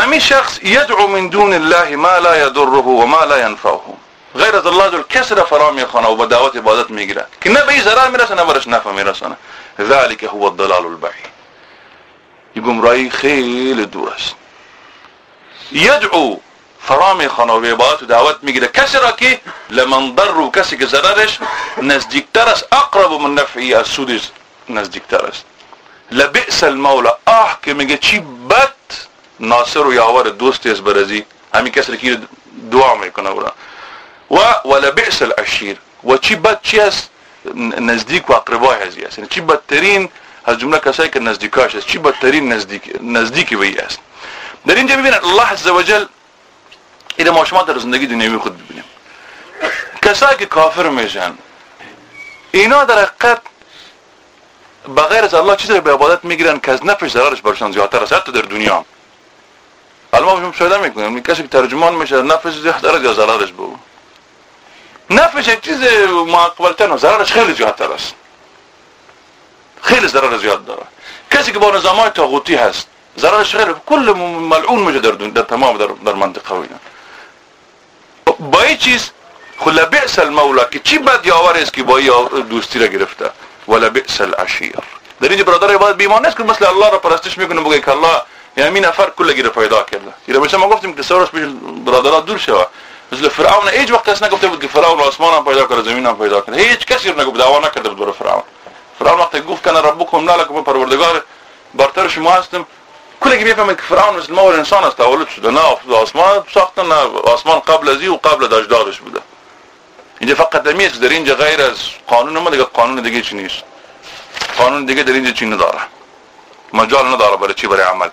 امی شخص یدعو من دون الله ما لا يضره و ما لا ينفعه. غیر از الله دل کس را فرا میخوانه و به دعوت عبادت میگیره که نه به ضرر میرسه نه برش نفع میرسانه ذلك هو الضلال البعید این گمراهی خیلی دور است یدعو فرا میخوانه و به عبادت و دعوت میگیره کسی را لمن ضر و کسی که ضررش نزدیکتر است أقرب من نفعی از سودش نزدیکتر است لبئس المولا آه که میگه چی ناصر و یاور دوست است برزی. همین کسی که دعا می‌کنه برا. و ولبئس العشیر. و چی بد چی است نزدیک و اقربای هزی است یعنی چی بدترین از جمله کسایی که نزدیکاش است. چی بدترین نزدیک نزدیکی وی است. در اینجا ببینید الله عزوجل این ما شما در زندگی دنیوی خود ببینیم. کسایی که کافر میشن اینا در حقیقت بغیر از الله چیزی به عبادت می‌گیرن که از نفش ضررش برشان زیادتر است. حتی در دنیا. حالا ما مشاهده می‌کنیم کسی که ترجمان میشه نفش زیادتر یا ضررش به نفش یک چیز معقبلتر و ضررش خیلی زیادتر است. خیلی ضرر زیاد داره. کسی که با نظام های تاغوتی هست ضررش خیلی کل ملعون میشه در, در تمام در, در منطقه و با این چیز خلا بئس المولا که چی بد یاور است که با این دوستی را گرفته؟ ولا بئس العشیر. در اینجا برادر عبادت بیمان نیست که مثل الله را پرستش می‌کنه بگه که الله یعنی این نفر کل را پیدا کرده. یه مثل ما گفتیم که سورش بیش برادرها دور شوه. مثل فرعون هیچ وقت کس نگفته بود که فرعون آسمان هم پیدا کرده زمین هم پیدا کرده هیچ کسی رو نگفت دعوا نکرده بود برای فرعون. فرعون وقتی گفت کنه ربکم لکم پروردگار برتر شما هستم. که می‌فهمه که فرعون مثل ما انسان است تولد شده. نه آسمان ساختن نه آسمان قبل ازی و قبل از اجدادش بوده. اینجا فقط دمیست در اینجا غیر از قانون ما دیگه قانون دیگه چی نیست. قانون دیگه در اینجا چی نداره. مجال نداره برای چی برای عمل.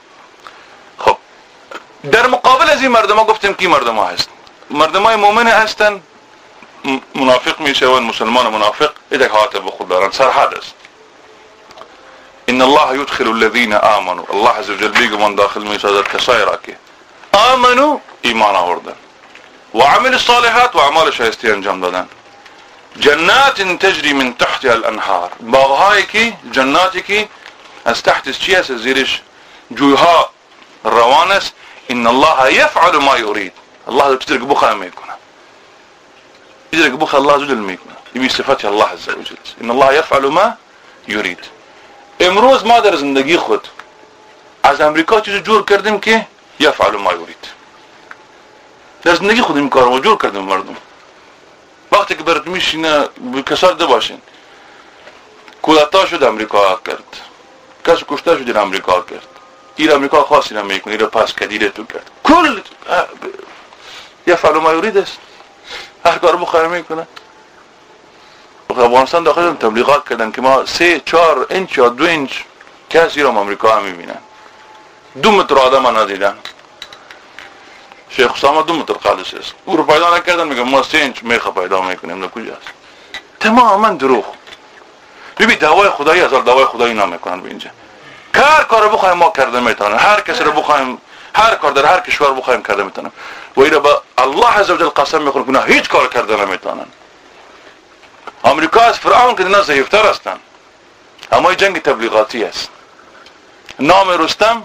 در مقابل از این مردم ها گفتیم کی مردم ها هست مردم های مؤمن هستن. منافق میشون مسلمان منافق حالت به خود دارن. سرحد است. ان الله يدخل الذين آمنوا. الله عز وجل بيگه من داخل کسایی را که آمنو ایمان آوردن. و عمل الصالحات و شایسته انجام دادن. جنات تجری من تحتها الانهار. باغهایی که جناتی که از تحتش چی است زیرش جویها روان است. إن الله يفعل ما يريد. الله که بخواه میکنه چیزی که بخواه الله عز وجل میکنه این صفات الله عز وجل. إن الله يفعل ما يريد. إمروز ما در زندگی خود. از آمریکا چیزی جور کردیم که یفعل ما یرید. در زندگی خود این کارو جور کردیم مردم. وقتی که برات میشینه کسار ده باشین. کودتا شد آمریکا کرد. کس کشته شد آمریکا کرد. این امریکا خاصی نمی‌کنه این پس کدیره تو کرد. کل یفعل ما یرید است هر کار بخواه می‌کنه. افغانستان داخل تبلیغات کردن که ما سه چهار انچ یا دو انچ کسی رو امریکا هم می‌بینن. دو متر آدم ها ندیدن. شیخ حسام دو متر خالص است. او رو پیدا نکردن میگه ما سه انچ میخه پیدا می‌کنیم نه کجاست تماما دروغ. ببین دعوای خدایی از دعوای خدایی نمی‌کنن به اینجا. هر کار بخوایم ما کرده می‌تونن هر کسی رو بخوایم هر کار در هر کشور بخوایم کرده می‌تونن و اینا با الله عزوجل قسم می‌خورن که هیچ کار کرده نمی‌تونن. امریکا از فرعون که اینا ضعیفتر هستن. اما جنگ تبلیغاتی است. نام رستم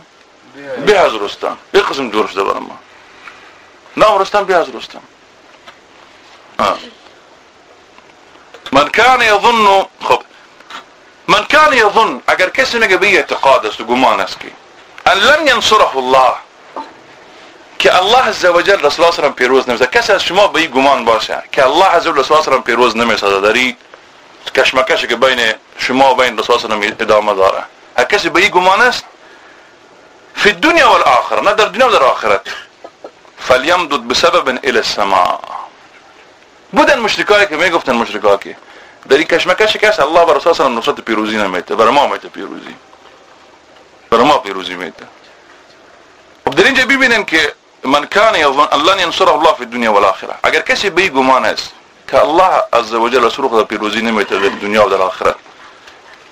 به از رستم. یک قسم دور شده ما. نام رستم به از رستم. من کان یظن خب. من کان یظن اگر کسی میگه به اعتقاد است و گمان است که ان لن ینصره الله که الله عز وجل رسول الله سلام پیروز نمیشه کسی از شما به این گمان باشه که الله عز وجل رسول الله سلام پیروز نمیشه داری کشمکشی که بین شما و بین رسول الله سلام ادامه داره. هر کسی به این گمان است؟ فی الدنیا والآخر نه در دنیا و در آخرت. فلیمدد بسبب إلى السماء. بودن مشرکایی که میگفتن مشرکایی در این کشمکشی که الله بر سلام نصرت پیروزی نمیده بر ما میده پیروزی بر ما پیروزی میده خب در اینجا ببینیم که من کان یظن الله ینصره الله فی الدنیا والآخره اگر کسی به گمان است که الله وجل رسول خدا پیروزی نمیده در دنیا و در آخرت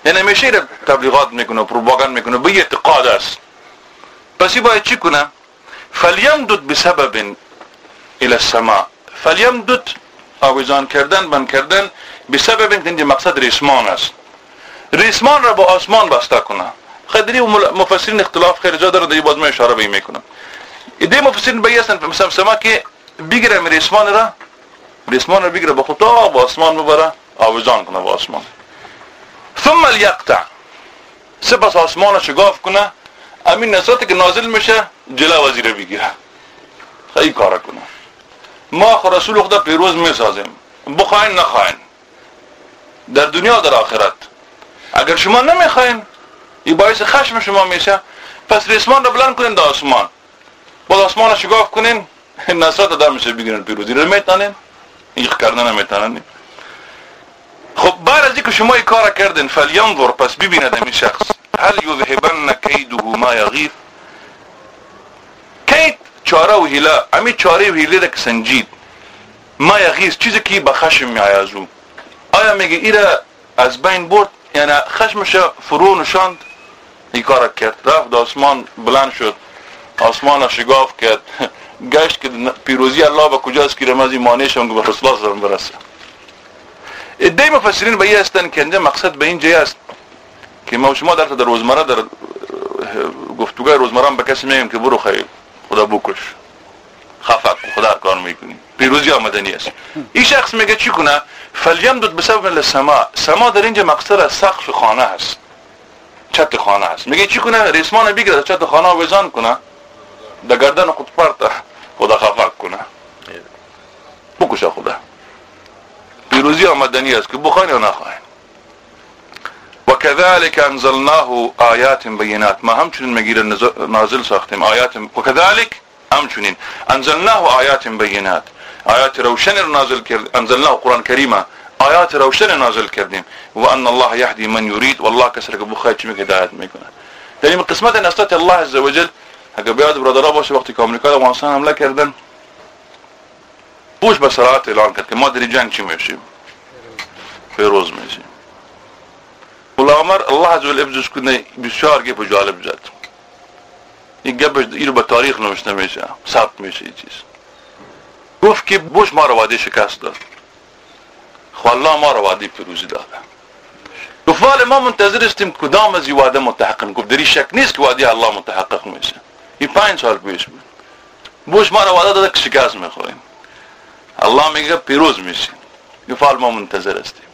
یعنی میشه تبلیغات می‌کنه پروپاگاند می‌کنه به اعتقاد است پس باید چی کنه فلیمدد بسبب الى السماء فلیمدد آویزان کردن بند کردن بسبب اینکه مقصد ریسمان است. ریسمان را با آسمان بسته کنه. خیلی مفسرین اختلاف خیلی جا داره دیگه باز من اشاره به این می‌کنم. ایده مفسرین بیستن مثلا سما که بگیره ریسمان را ریسمان را بگیره با خدا با آسمان ببره آویزان کنه با آسمان. ثم الیقطع. سپس آسمان را شگاف کنه. امین نساتی که نازل میشه جلا وزیر بگیره. خیلی کار کنه. ما رسول خدا پیروز می‌سازیم. بخواین نخواین. در دنیا در آخرت. اگر شما نمی‌خواین این باعث خشم شما میشه پس ریسمان رو بلند کنین در آسمان. با آسمان رو شگاف کنین نصرت در میشه بگیرن پیروزی رو میتانین این کردن خب بعد از اینکه شما این کار کردین فلینظر پس ببیند این شخص. هل یذهبن کیده ما یغیث؟ کید چاره و هیله. امی چاره و هیله که سنجید. ما یغیث چیزی که به خشم میآیازو آیا میگه ایره از بین برد؟ یعنی خشمش فرو نشاند. این کار کرد. رفت آسمان بلند شد. آسمان شگاف کرد. گشت که پیروزی الله به کجاست که رمزی مانعش هم به رسول الله برسه. ادعای مفسرین به هستن که مقصد به این جای است که ما شما در در روزمره در گفتگوهای روزمره به کسی میگم که برو خیلی خدا بکش. خفق خدا کار می‌کنی. پیروزی آمدنی است. این شخص میگه چی کنه فلیمدد بسبب السما سما. در اینجا مقصد از سقف خانه است. چت خانه است. میگه چی کنه ریسمان بگیره چت خانه وزان کنه. در گردن خود پرت. خدا خفق کنه. بکشه خدا. پیروزی آمدنی است که بخواین یا نخواین. وكذلك انزلناه آیات بینات. ما همچنین مگیر نازل ساختیم. آیات وكذلك همچنین. انزلناه آیات بینات. آیات روشن نازل کرد أنزلناه قرآن کریمه آیات روشن نازل کردیم و ان الله يهدي من يريد. والله کسر که بخواهد چی میگه هدایت میکنه در این قسمت نصرت الله عز وجل. بیاد برادرها باشه وقتی که امریکا افغانستان حمله کردن بوش به سرعت اعلان کرد که ما در جنگ چی میشیم پیروز میشیم غلامر الله عز وجل کنه بسیار گپ جالب زد این گپش اینو به تاریخ نوشته میشه ثبت گفت که بوش ما رو وعده شکست داد. خو الله ما رو وعده پیروزی داده. گفت ولی ما منتظر استیم کدام از این وعده متحقق گفت دری شک نیست که وعده الله متحقق میشه این پنج سال پیش بود. بوش ما رو وعده داده که شکست می‌خوریم. الله میگه پیروز میشیم. گفت ما منتظر استیم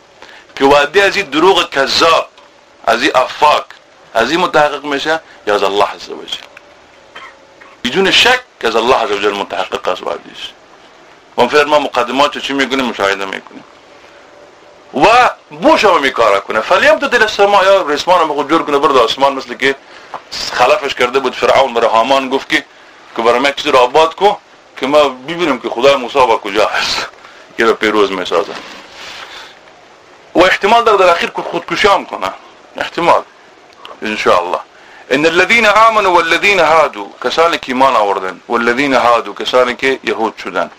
که وعده از این دروغ کذاب از این افاق از این متحقق میشه یا از الله عز وجل بدون شک از الله عز وجل متحقق است وعدهش. و فرما مقدمات چی می‌کنیم مشاهده می‌کنیم و بوش هم میکاره کنه. فلیم تو دل السما یا رسمان هم جور کنه برد آسمان مثل که خلافش کرده بود فرعون برای هامان گفت که که برای من چیز را آباد کو که ما ببینیم که خدای موسی با کجا هست. که را پیروز می‌سازه. و احتمال در در اخیر خودکشی هم کنه. احتمال. ان شاء الله ان الذين امنوا والذين هادوا كسالك ایمان آوردن والذين هادوا كسالك یهود شدن.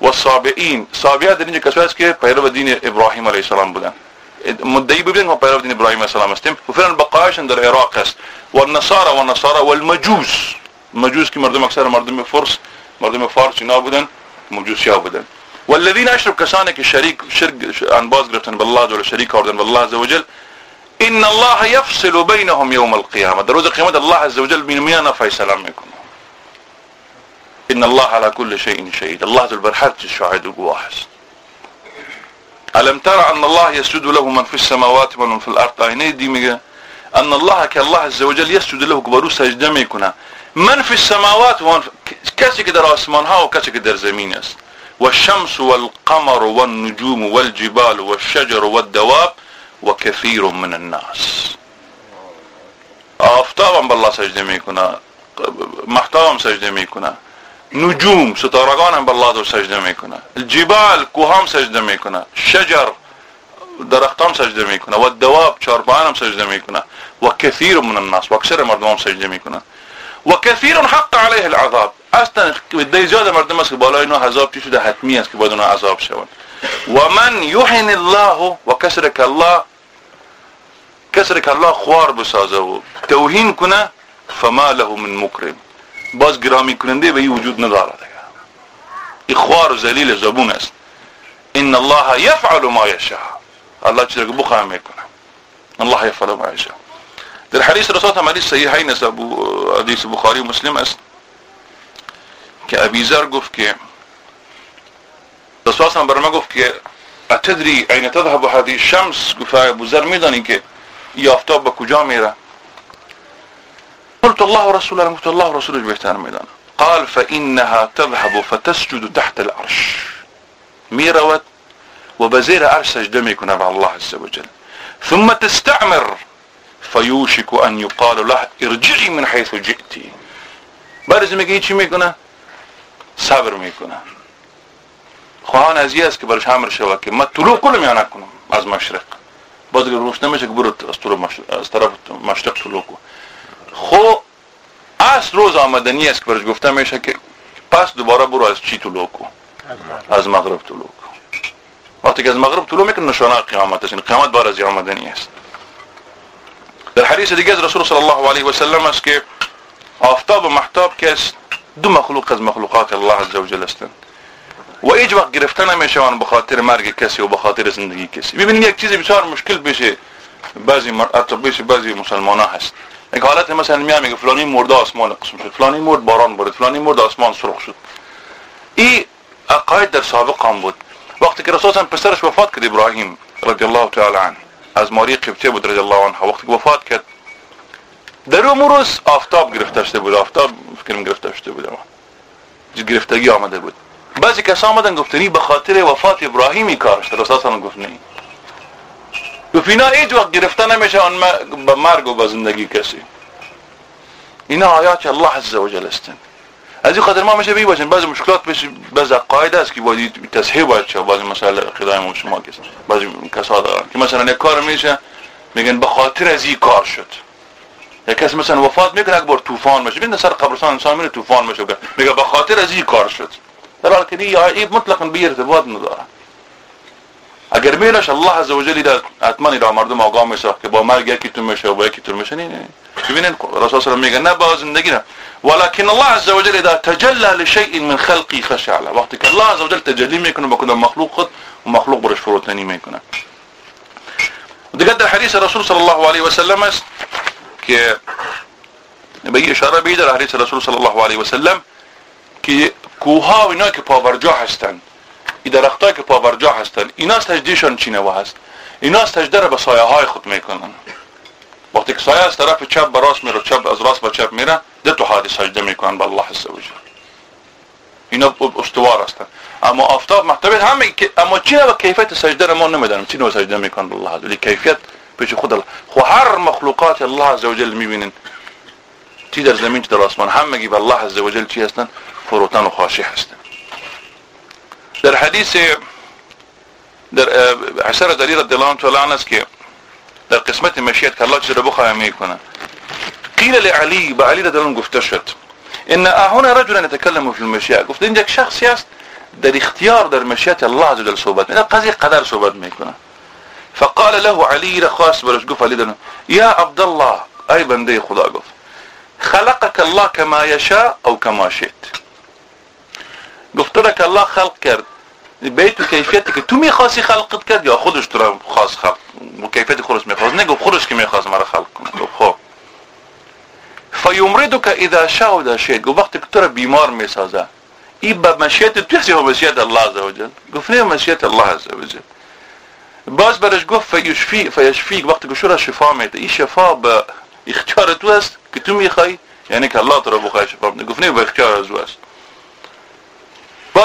و والصابئين. صابئة کسی هست که پیرو دین ابراهیم علیه السلام بودن مدعی ببینید بيبن پیرو دین ابراهیم علیه السلام هستیم و فیلن بقایشن در عراق هست. و العراق و والنصارى و المجوز مجوز که مردم اکثر مردم فرس مردم فارس اینا بودن مجوز نابودن مجوس يابودن والذين اشرك كسانك الشريك شرك عن أنباز گرفتن بالله جل شریک اوردن بالله عز وجل. إن الله يفصل بينهم يوم القيامة. روز قیامت الله عز وجل بين ميانا فيصل عليكم إن الله على كل شيء شهيد. الله ذو البرحات شاهد وقواه ألم ترى أن الله يسجد له من في السماوات ومن في الأرض؟ عيني دي ميجا؟ أن الله كالله عز وجل يسجد له كبرو سجدة ميكونا. من في السماوات ومن في كاسي كدر أسمانها وكاسي كدر زمين والشمس والقمر والنجوم والجبال والشجر والدواب وكثير من الناس. آفتابم بالله سجدة میکنه محتابم سجدة میکنه نجوم ستارگان هم به الله سجده میکنه. الجبال کوهام سجده میکنه. شجر درختان سجده میکنه. و دواب چارپایان هم سجده میکنه. و کثیر من الناس و اکثر مردم هم سجده میکنه. و کثیر حق علیه العذاب. أصلا دی زیاد مردم است که بالای اینو عذاب چی شده حتمی است که باید اونها عذاب شوند. و من یحن الله و کسرک الله کسرک الله خوار بسازه و توهین کنه فما له من مکرم. باز گرامی کننده به این وجود ندارد. این خوار و ذلیل زبون است. ان الله يفعل ما يشاء الله چیزی که بخواه می‌کنه. الله يفعل ما يشاء در حدیث رسول هم حدیث صحیحین ابو حدیث بخاری مسلم است که ابیزر گفت که رسول الله بر ما گفت که اتدری این تذهب هذه الشمس؟ گفت ابو میدانی که این آفتاب به کجا میره؟ قلت الله ورسوله قلت الله ورسوله بهتر میدانه قال فإنها تذهب فتسجد تحت العرش. ميروت وبزير عرش سجده میکنه الله عز وجل. ثم تستعمر. فيوشك أن يقال له ارجعي من حيث جئتي بعد میگه چی میکنه؟ صبر میکنه. خواهان از است که برش همر شود که من طلوع از مشرق. باز روش نمیشه که برو از طرف مشرق طلوع خب از روز آمدنی است که برش گفته میشه که پس دوباره برو از چی طلوع کن از مغرب طلوع کن وقتی که از مغرب طلوع می‌کنه نشانه قیامت است. قیامت بار از آمدنی است در حدیث دیگه از رسول صلی الله علیه و سلم است که آفتاب و محتاب که است دو مخلوق از مخلوقات الله عز وجل هستند و هیچ وقت گرفته نمی‌شوند به خاطر مرگ کسی و به خاطر زندگی کسی. ببینید یک چیز بسیار مشکل بشه بعضی بشه بعضی مسلمان هست. یک حالت مثلا میام میگه فلانی مرده آسمان قسم شد فلانی مرد باران برد فلانی مرد آسمان سرخ شد. این عقاید در سابق هم بود. وقتی که رسول پسرش وفات کرد ابراهیم رضی الله تعالی عنه از ماری قبطه بود رضی الله عنه. وقتی که وفات کرد در اون روز آفتاب گرفته شده بود. آفتاب فکرم گرفته شده بود. گرفتگی آمده بود. بعضی کسا آمدن گفتنی به خاطر وفات ابراهیمی کارش رسول گفت نه. گفت اینا هیچ وقت گرفته نمیشه آن به مرگ و به زندگی کسی. اینا آیات الله عز و جل هستند از این خاطر ما میشه بی باشیم بعضی مشکلات بشه بعضی قاعده است که باید تصحیح باید شه بعضی مسائل خدای ما شما کس بعضی کسا دارن. که مثلا یک کار میشه میگن به خاطر از این کار شد. یک کس مثلا وفات می‌کنه یک طوفان میشه. ببین سر قبرستان انسان میره طوفان میشه. میگه به خاطر از این کار شد. در حالی که این مطلقا به ارتباط نداره. اگر میرش الله عز وجل در حتما را مردم آقا میشه که با مرگ یکی تو میشه و با یکی تو میشه نه نه. ببینین رسول الله میگه نه با زندگی نه. ولكن الله عز وجل اذا تجلى لشيء من خلقه خشع وقتی که الله عز وجل تجلی میکنه با کدام مخلوق خود و مخلوق برش فروتنی میکنه. دیگه در حدیث رسول صلی الله علیه و سلم است که به اشاره به در حدیث رسول صلی الله علیه و سلم که کوها و اینا که پاورجا هستند. این درختایی که پاورجا هستند اینا سجدیشان چینه هست؟ اینا سجده را به سایه های خود می‌کنن. وقتی که سایه از طرف چپ به راست میره چپ از راست به چپ میره ده تو حادی سجده می‌کنن به الله عز وجل اینا استوار هستند اما آفتاب محتویت همه اما چی و کیفیت سجده را ما نمی‌دانیم. چی نوع سجده می‌کنن الله عز وجل کیفیت پیش خود الله. خو هر مخلوقات الله عز وجل می‌بینن. چی در زمین چی در آسمان؟ همگی به الله عز وجل چی هستن؟ فروتن و خاشع هستن. در حدیث در حسر دلی رضی الله عنه است که در قسمت مشیت که الله رو بخواه میکنه قیل لعلی به علی رضی الله گفته شد ان هنا رجلا يتكلم في المشیت. گفت اینجا شخصی است در اختیار در مشیت الله عز وجل صحبت میکنه قضیه قدر صحبت میکنه. فقال له علی را خواست برش گفت علی دنو یا عبدالله. ای بنده خدا. گفت خلقك الله كما يشاء أو كما شئت. گفته را که الله خلق کرد. به تو کیفیتی که تو می‌خواستی خلقت کرد یا خودش تو را خواست خلق؟ و کیفیت خودش می‌خواست. نه گفت خودش که می‌خواست مرا خلق کنه. گفت خب. فیمردک اذا شاء و شئت گفت وقتی که تو را بیمار می‌سازه این به مشیت تو هستی مشیت الله عز وجل گفت نه مشیت الله عز وجل باز برش گفت فیشفی فیشفی وقتی که شو شفا میده این شفا به اختیار تو است که تو می‌خوای یعنی که الله تو را بخواه شفا میده. گفت نه به اختیار از است.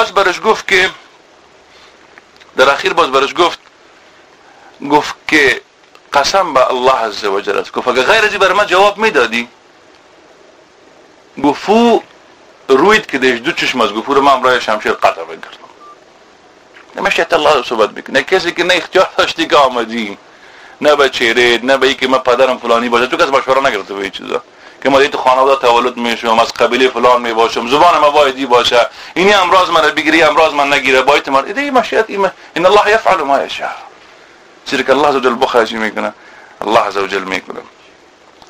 باز برش گفت که در اخیر باز برش گفت گفت که قسم به الله عز و جل گفت اگر غیر ازی بر من جواب می‌دادی گفت روید که دیش دو چشم از گفت رو من برای شمشیر قطع بگردم نمیشه الله صحبت بکنه کسی که نه اختیار داشتی که آمدی. نه به چهره نه به که من پدرم فلانی باشه. تو کس مشوره نگرفته به این چیزا. که ما تو خانواده تولد میشم از قبیله فلان می باشم زبان ما بایدی باشه. اینی امراض من بگیری امراض من نگیره. باید من ایده مشیت ایمه. ان الله يفعل ما چیزی که الله عز وجل بخواهی می‌کنه الله عز وجل می‌کنه.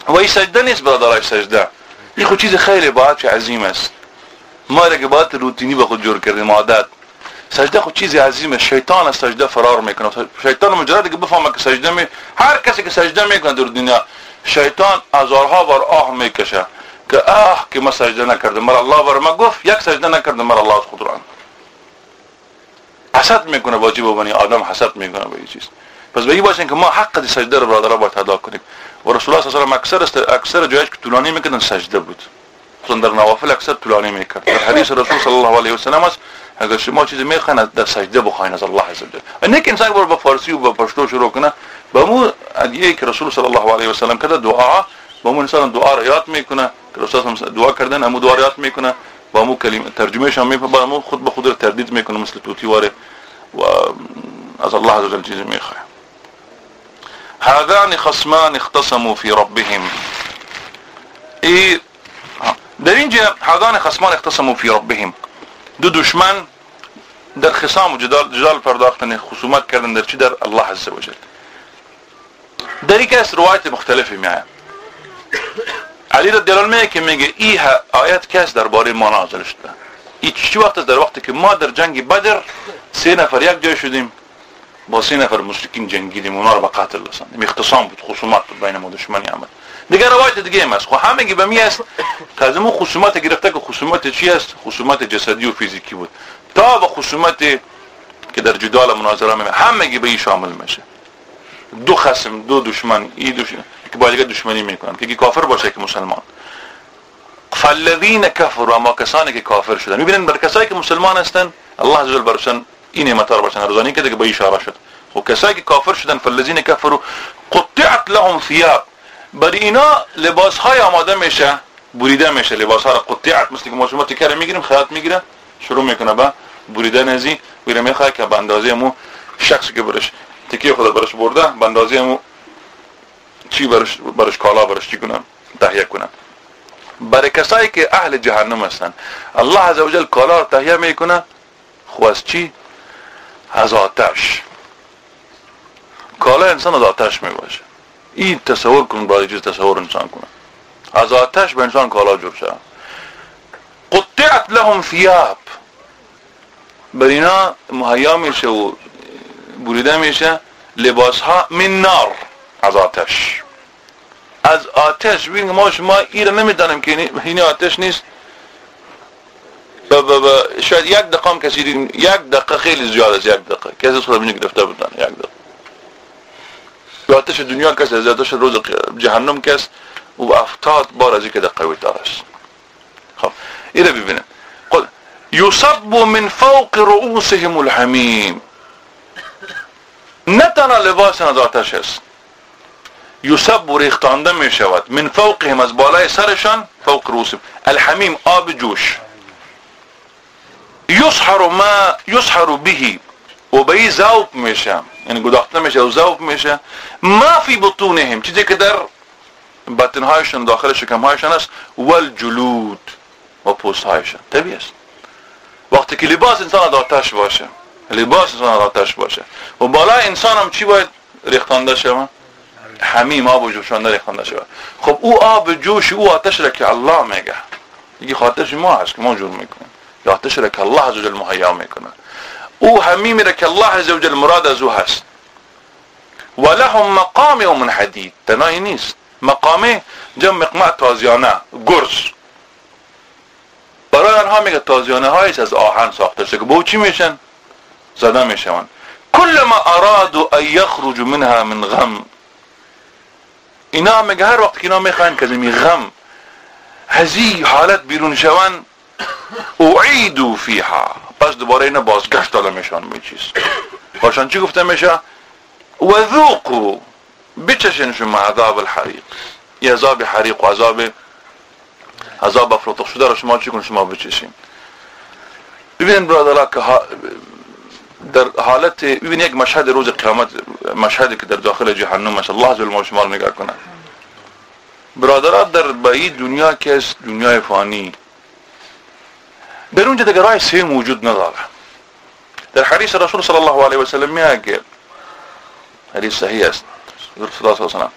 و این سجده نیست برادرای سجده. این خود چیز خیلی باید که عظیم است. ما را که باید روتینی به خود جور کردیم عادت. سجده خود چیزی عظیمه شیطان از سجده فرار می‌کنه. شیطان مجرد که بفهمه که سجده می هر کسی که سجده می‌کنه در دنیا شیطان هزارها بار آه می‌کشه که آه که ما سجده نکردم مر الله بر ما گفت یک سجده نکردم مر الله از خود ران حسد می‌کنه واجب و بنی آدم حسد می‌کنه به این چیز. پس این باشین که ما حق سجده رو برادرها باید ادا کنیم. و رسول الله صلی الله علیه و اکثر اکثر جایش که طولانی می‌کردن سجده بود. خصوصا در نوافل اکثر طولانی می‌کرد. در حدیث رسول صلی الله علیه و سلم است اگر شما چیزی می‌خواین در سجده بخواین از الله عز وجل نه که انسان بر به فارسی و به پشتو شروع کنه با مو ادیه رسول صلی الله علیه و سلم کرده دعا با مو انسان دعا را یاد میکنه که رسول هم دعا کردن أمو دعا را یاد میکنه با مو کلمه ترجمه هم میفهمه با مو خود به تردید میکنه مثل توتی واره و از الله عز وجل چیزی میخواه هذان خصمان اختصموا في ربهم. ای در اینجا هذان خصمان اختصموا في ربهم. دو دشمن در خصام و جدال, جدال پرداختن خصومت کردن در چی؟ در الله عز وجل. در یک از روایت مختلفی میآید علی رضی که میگه این آیت کس درباره ما نازل شده. این چی وقت در وقتی که ما در جنگ بدر سه نفر یک جای شدیم با سه نفر مشرکین جنگیدیم اونا رو به قتل رساندیم. اختصام بود خصومت بود بین ما دشمنی آمد دیگه روایت دیگه هم است خب همگی به می است. که از خصومت گرفته که خصومت چی است؟ خصومت جسدی و فیزیکی بود. تا به خصومت که در جدال مناظره می همگی به شامل میشه. دو خصم دو دشمن ای دشمن که با دیگه دشمنی می‌کنن. که کافر باشه که مسلمان. فالذین کفروا اما کسانی که کافر شدن. می‌بینن بر کسایی که مسلمان هستن الله عز وجل برشن این نعمت رو برشن رضانی که دیگه به اشاره شد. و کسایی که کافر شدن فالذین کفروا قطعت لهم ثياب بر اینا لباس های آماده میشه بریده میشه. لباس ها رو قطعت مثل که ما شما تکره می‌گیریم خیاط می‌گیره شروع می‌کنه با بریدن ازی میره می‌خواه که به اندازه مو شخصی که برش تکیه خدا برش برده به اندازه مو چی برش, برش کالا برش چی کنن تهیه کنن برای کسایی که اهل جهنم هستن. الله عزوجل کالا رو تهیه می‌کنه. خو از چی؟ از آتش. کالا انسان از آتش می‌باشه. این تصور کن برای چیز تصور انسان کنه. از آتش به انسان کالا جور شد قطعت لهم ثیاب. بر اینا مهیا میشه و بریده میشه. لباس ها من نار از آتش. از آتش ببین ما شما این رو نمی‌دانم که این آتش نیست. شاید یک دقیقه هم کسی یک دقیقه خیلی زیاد است یک دقیقه. کسی خود بینی گرفته بودن یک دقیقه. آتش دنیا کس از آتش روز جهنم کس و افتاد بار از که دقیقه تر است. خب این رو ببینیم. قل یصب من فوق رؤوسهم الحمیم. نه تنها لباس از آتش است. یصب ریختانده می شود. من فوقهم از بالای سرشان فوق رؤوسهم الحمیم آب جوش. یسحر ما یسحر به و به ذوب میشه یعنی گداخته میشه و ذوب میشه. ما فی بطونهم. چیزی که در بطنهایشان داخل شکمهایشان است. والجلود و پوستهایشان. طبیعی است. وقتی که لباس انسان از آتش باشه لباس انسان آتش باشه. و بالای انسان هم چی باید ریختانده شود حمیم آب جوشانده ریختانده شود خب او آب جوش او آتش را که الله میگه. یکی خاطرش ما هست که ما جور می‌کنیم. یا آتش را که الله عزوجل مهیا می‌کنه. او حمیمی را که الله عزوجل مراد از او هست. و لهم مقام من حدید. تنایی نیست. مقامه جمع مقمع تازیانه گرز. برای آنها میگه تازیانه هایش از آهن ساخته شده که به چی میشن؟ زده میشون کل ما ارادو أن یخرج منها من غم اینا میگه هر وقت که اینا که می غم. هزی حالت بیرون شون اعیدو فیها پس دوباره اینا بازگشت داده میشن به چیز باشن چی گفته میشه و ذوقو بچشن شما عذاب الحریق یه عذاب حریق و عذاب عذاب افروتخ شده رو شما چی کن شما بچشین. ببینید برادرها که در حالت ببین یک مشهد روز قیامت مشهدی که در داخل جهنم است الله عز ما شما نگاه کنه. برادرات در بایی دنیا که است دنیای فانی. در اونجا دیگه راه سه موجود نداره. در حدیث رسول صلی الله علیه و سلم میگه حدیث صحیح است رسول الله صلی الله علیه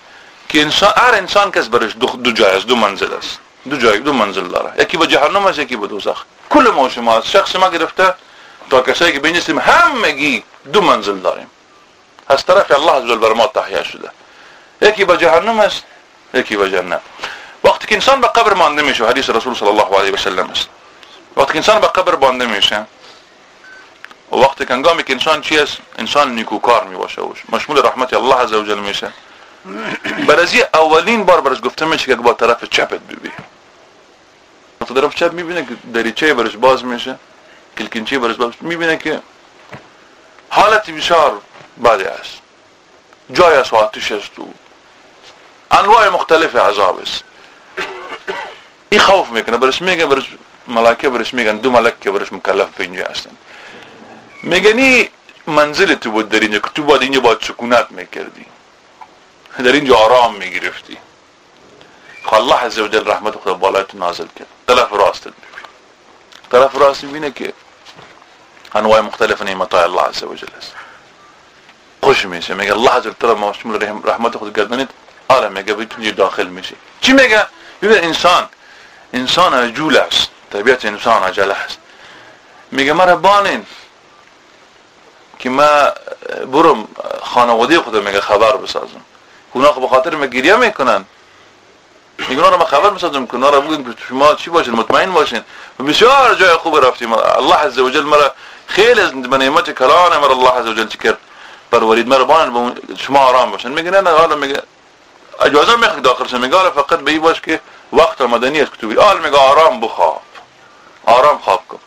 که انسان هر انسان کس برش دو, دو جای است دو منزل است. دو جای دو منزل داره. یکی به جهنم است یکی به دوزخ. کل ما شما شخص ما گرفته تا کسایی که بینیستیم همگی دو منزل داریم. از طرف الله عز وجل بر ما تحیه شده. یکی به جهنم است یکی به جنت وقتی که انسان به قبر مانده میشه حدیث رسول صلی الله علیه و سلم است. وقتی که انسان به قبر مانده میشه و وقتی که انگامی که انسان چی است؟ انسان نیکوکار می باشه مشمول رحمت الله عز وجل میشه. برازی اولین بار برش گفته میشه که با طرف چپت ببی تو طرف چپ می‌بینه که دریچه برش باز میشه. کلکنچه برش باز می‌بینه که حالتی بسیار بدی است. جای و آتش است و انواع مختلف عذاب است. این خوف می‌کنه برش میگه برش ملاکه برش میگن دو ملک برش مکلف به اینجا هستن. میگنی منزل تو بود در اینجا که تو باید اینجا باید سکونت می‌کردی. در اینجا آرام می‌گرفتی. خب الله عز وجل رحمت خدا بالای تو نازل کرد. طرف راست ببین طرف راست ببینه که انواع مختلف نعمت الله عز وجل. خوش میشه. میگه الله عز وجل مشمول رحمت خود گردنید آره میگه به داخل میشه چی میگه؟ ببین انسان انسان عجول است. طبیعت انسان عجله است. میگه مرا بانین که ما برم خانواده خودم میگه خبر بسازم. اونا خب خاطر ما گریه میکنن. میگن ما خبر بسازم که را بگن شما چی باشین؟ مطمئن باشین. بسیار جای خوب رفتیم. الله عز وجل مرا خیلی از نعمت کلان مرا الله عز وجل چکر پرورید مرا بانن شما آرام باشین میگن نه حالا میگه اجازه می‌خواد داخل شم میگه فقط به باش که وقت مدنی است که تو آل میگه آرام بخواب. آرام خواب کن.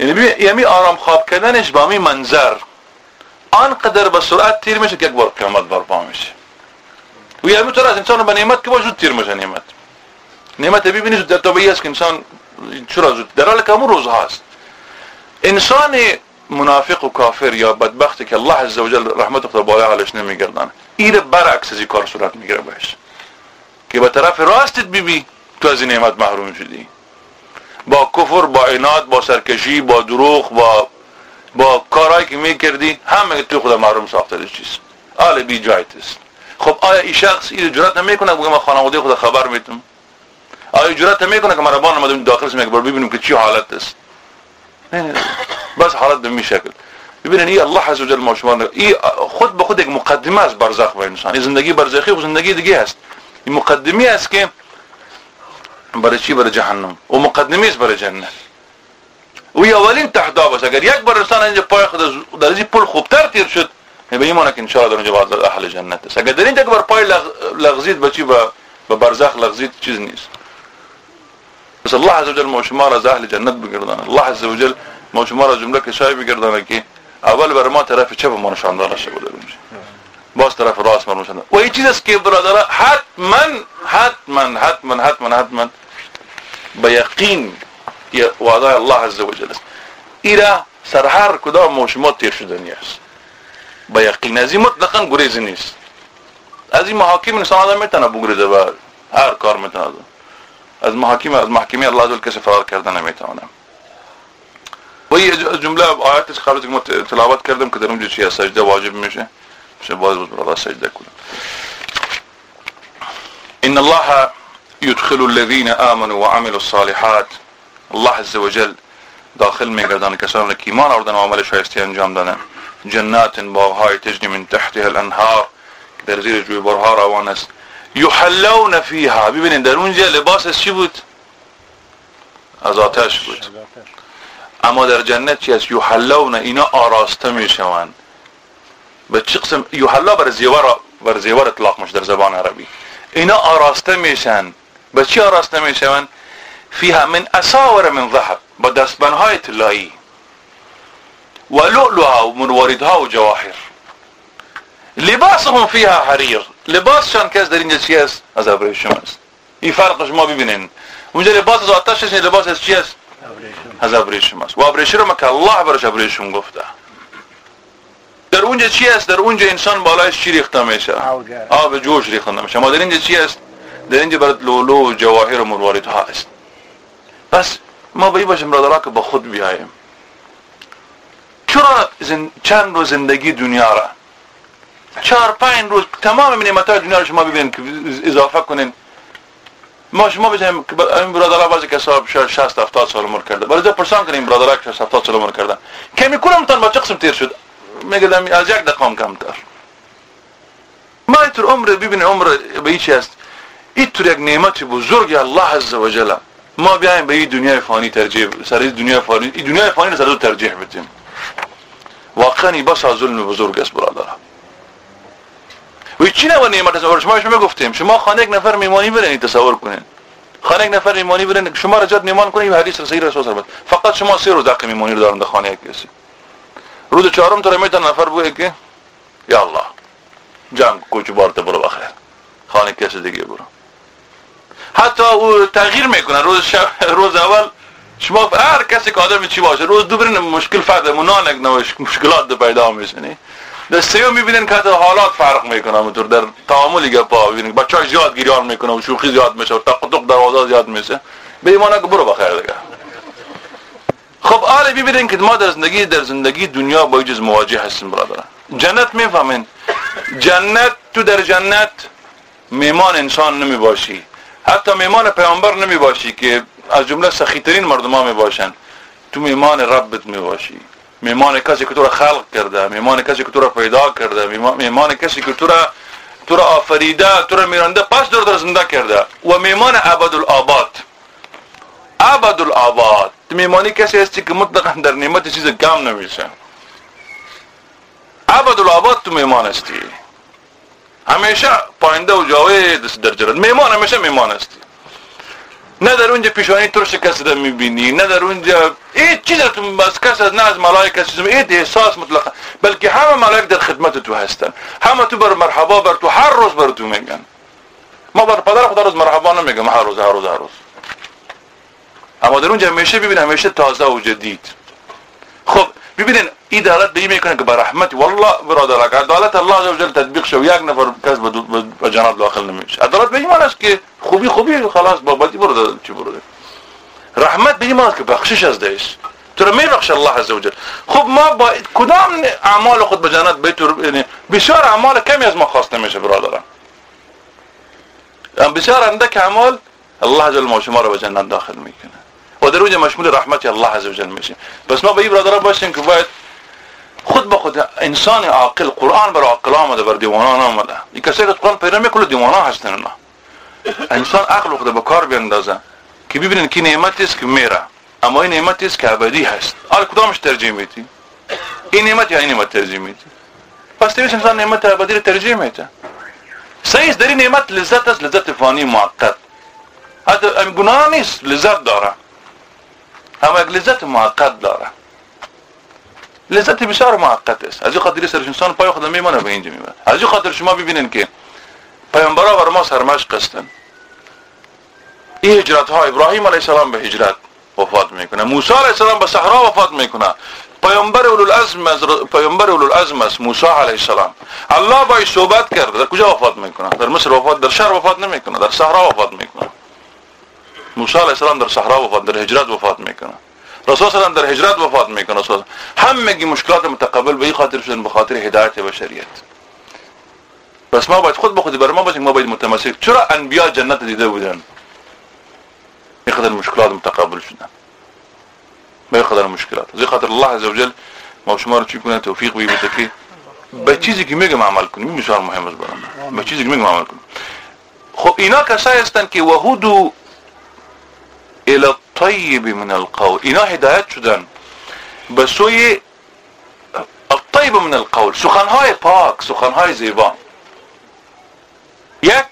یعنی یعنی آرام خواب کردنش با می منظر. آنقدر به سرعت تیر میشه که یک بار قیامت برپا میشه. و یعنی طور از انسان به نعمت که با زود تیر میشه نعمت. نعمت ببینید در طبیعی است که انسان چرا زود. در حال که همون روز هست انسان منافق و کافر یا بدبختی که الله عزوجل رحمت خدا بالای حالش نمیگردن. این برعکس از کار صورت می‌گیره بهش. که به طرف راستت ببی تو از این نعمت محروم شدی. با کفر با عناد با سرکشی با دروغ با با کارهایی که می‌کردی همه تو خدا محروم ساخته چیز آل بی جایت است. خب آیا این شخص این جرات نمی‌کنه؟ بگه من خانواده خدا خبر می‌تونم آیا جرات نمی‌کنه که من بان اومدم داخل بار ببینم که چی حالت است؟ بس حالت به شکل. ببینن این الله عز وجل ما شما این خود به خود یک مقدمه است برزخ و انسان. این زندگی برزخی و زندگی دیگه است این مقدمه است که برای چی؟ برای جهنم. و مقدمی است برای جنت. و اولین تحدا باشه اگر یک بار انسان اینجا پای خود در این پل خوبتر تیر شد به این معنی که ان شاء الله در أهل جنت است. اگر در اینجا بار پای لغزید بچی به برزخ لغزید چیز نیست. بس الله عز وجل ما شما را از أهل جنت بگردانه الله عز وجل ما شما را جملة کسایی بگردانه که أول بر ما طرف چپ ما نشان داده شده اونجا باز طرف راست ما نشان و این چیز است که برادر حتما حتما حتما حتما حتما به یقین وعده الله عز وجل است. ایرا سر هر کدام موشمات تیر شدنی است به یقین. از این مطلقا گریز نیست. از این محاکم انسان آدم میتونه بگریزه و هر کار میتونه از محاکم از محکمه الله عز کسی فرار کردن نمیتونه و یه جمله آیاتش قبل که تلاوت کردم که در اونجا چیه سجده واجب میشه. میشه باز بود برای سجده کنم. ان الله يدخل الذين آمنوا وعملوا الصالحات. الله عز وجل داخل میگردن کسانی که ایمان آوردن و عمل شایسته انجام دادن. جنات باغهای تجری من تحتها الانهار. در زیر جویبارها روان است. یحلون فیها. ببینید در اونجا لباس چی بود؟ از آتش بود. اما در جنت چی است یحلون اینا آراسته می‌شوند. به چه قسم؟ یحلا بر زیور بر زیور اطلاق مش در زبان عربی. اینا آراسته میشن به چی آراسته می‌شوند؟ فیها من اساور من ذهب. با دستبنهای طلایی. و لؤلؤها و مرواردها و جواهر. لباسهم فيها حریر. لباسشان که در اینجا چی است؟ از ابریشم است. این فرقش ما ببینین. اونجا لباس از آتش است لباس از چی است؟ از ابریشم است. و ابریشم که الله برش ابریشم گفته. در اونجا چی است؟ در اونجا انسان بالایش چی ریخته میشه؟ آب جوش ریخته میشه. ما در اینجا چی است؟ در اینجا برات لولو و جواهر و مروارید ها است. پس ما باید باشیم برادرها که با خود بیاییم. چرا چند روز زندگی دنیا را چهار پنج روز تمام نعمت های دنیا رو شما ببینید که اضافه کنین. ما شما بجنیم که این برادرها بعضی کسا 60 70 سال عمر کرده. برای پرسان کنیم برادرها که 60 70 سال عمر کرده. کمی کلمتان با چه قسم تیر شد. میگم از یک دقیقه کمتر. ما اینطور عمر ببین عمر به هیچی است این طور یک نعمت بزرگ الله عز و جل. ما بیایم به این دنیای فانی ترجیح سر این دنیای فانی این دنیای فانی رو سر ترجیح بدیم. واقعا بس ظلم بزرگ است برادر و چی نه نعمت تصور؟ شما شما گفتیم. شما خانه یک نفر میمانی برین تصور کنین. خانه یک نفر میمانی برین شما رجات نیمان کنین حدیث رسول رسول الله فقط شما سه روز دقیق میمانی رو دارن در خانه یک کسی. روز چهارم تو میتون نفر بگه که یا الله جمع کوچ بارت برو بخیر. خانه کسی دیگه برو. حتی او تغییر می‌کنه. روز شب روز اول شما هر کسی که آدم چی باشه روز دو برین مشکل فرد منانک نوش مشکلات پیدا میشنی در سیو می‌بینین که حالات فرق می‌کنه همونطور در تعامل گپا ببینین بچه های زیاد گیریان می‌کنه و شوخی زیاد میشه و تق دروازه زیاد میشه. به ایمانه که برو بخیر دیگه. خب آره ببینین که ما در زندگی در زندگی دنیا با جز مواجه هستیم برادران. جنت می‌فهمین. جنت تو در جنت میمان انسان نمی باشی حتی میمان پیامبر نمی باشی که از جمله سخیترین مردم ها می باشن تو میمان ربت می باشی میمان کسی که تو را خلق کرده میمان کسی که تو را پیدا کرده میمان کسی که تو را تو را آفریده تو را میرنده پس در در زنده کرده. و میمان عبد الاباد عبد الاباد میمانی کسی هستی که مطلقا در نعمت چیز کم نمیشه عبد الاباد تو میمان هستی. همیشه پاینده و جاوید در جرد میمان همیشه میمان هستی. نه در اونجا پیشانی ترش کسی را می‌بینی نه در اونجا این چیز بس کس از نه از ملائک هستی این احساس مطلقا بلکه همه ملائک در خدمت تو هستن. همه تو بر مرحبا بر تو هر روز بر تو میگن. ما بر پدر خدا روز مرحبا نمیگم هر روز هر روز هر روز. اما در اونجا همیشه ببین همیشه تازه و جدید. خب ببینین این دلالت به می‌کنه که به رحمت والله برادر عدالت الله عز تطبیق شو. یک نفر کس به جناب داخل نمیشه عدالت به این است که خوبی خوبی خلاص با بدی برو چی برو رحمت به این است که بخشش از دیش تو رو میبخش الله عز وجل؟ خب ما با کدام اعمال خود به جنت بیتور یعنی بسیار اعمال کمی از ما خواسته میشه برادران. بسیار اندک اعمال الله عز وجل ما شما رو به جنت داخل می‌کنه. و در مشمول رحمت الله عز وجل میشیم. بس ما به این برادران باشیم که باید خود به خود انسان عاقل قرآن بر عاقل آمده بر دیوانان آمده. این کسی که قرآن پیدا می‌کنه دیوانان هستن اونا. انسان عقل خود به کار بیندازه که ببینن که نعمت است که میره. اما این نعمت است که ابدی هست. حالا کدامش ترجیح میدی؟ این نعمت یا این نعمت ترجیح میدی؟ پس تیویش انسان نعمت ابدی رو ترجیح میده. صحیح در نعمت لذت است لذت فانی موقت. حتی گناه نیست لذت داره. اما لذت موقت داره. لذت بسیار موقت است. از این خاطر سرش انسان پای خود میمانه به اینجا میمانه از این خاطر شما ببینین که پیامبرا بر ما سرمشق هستن این هجرت ها ابراهیم علیه السلام به هجرت وفات می‌کنه. موسی علیه السلام به صحرا وفات می‌کنه. پیامبر اولو العزم از پیامبر اولو العزم است موسی علیه السلام. الله با صحبت کرده. در کجا وفات می‌کنه؟ در مصر وفات در شهر وفات نمی‌کنه. در صحرا وفات می‌کنه. موسی علیه السلام در صحرا وفات در هجرت وفات می‌کنه. رسول الله در هجرت وفات میکنه. رسول همگی مشکلات متقبل به این خاطر شدن به خاطر هدایت بشریت. بس ما باید خود به خود بر ما باشیم ما باید متمسک. چرا انبیا جنت دیده بودن؟ خاطر مشکلات متقبل شدن. به خاطر مشکلات. زی خاطر الله عزوجل ما شما رو چی کنه؟ توفیق بده که به چیزی که میگم عمل کنیم. این بسیار مهم است برام به چیزی که میگم عمل کنیم. خب اینا کسایی هستند که وهودو إلى الطيب من القول. اینا هدایت شدن. به سوی الطيب من القول. سخنهای پاک سخنهای زیبا یک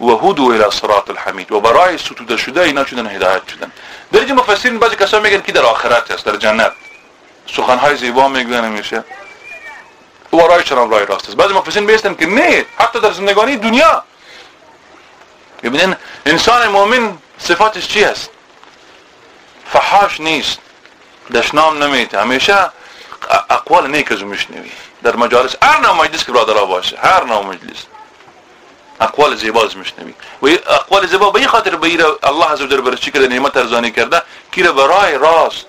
وهود إلى صراط الحمید و برای ستوده شده اینا شدن هدایت شدن. در اینجا مفسرین بعضی کسا میگن که در آخرت است؟ در جنت. سخنهای زیبا میگن میشه و برای چنان رای راست است. بعضی مفسرین بیستن که نه حتی در زندگانی دنیا. ببینین انسان مؤمن صفاتش چی است؟ فحاش نیست. دشنام نمیته همیشه اقوال نیک از میشنوی. در مجالس هر نوع مجلس که برادرها باشه هر نوع مجلس. اقوال زیبا از میشنوی. و اقوال زیبا به این خاطر به الله عزوجل برای چی کرده؟ نعمت ارزانی کرده. که برای راست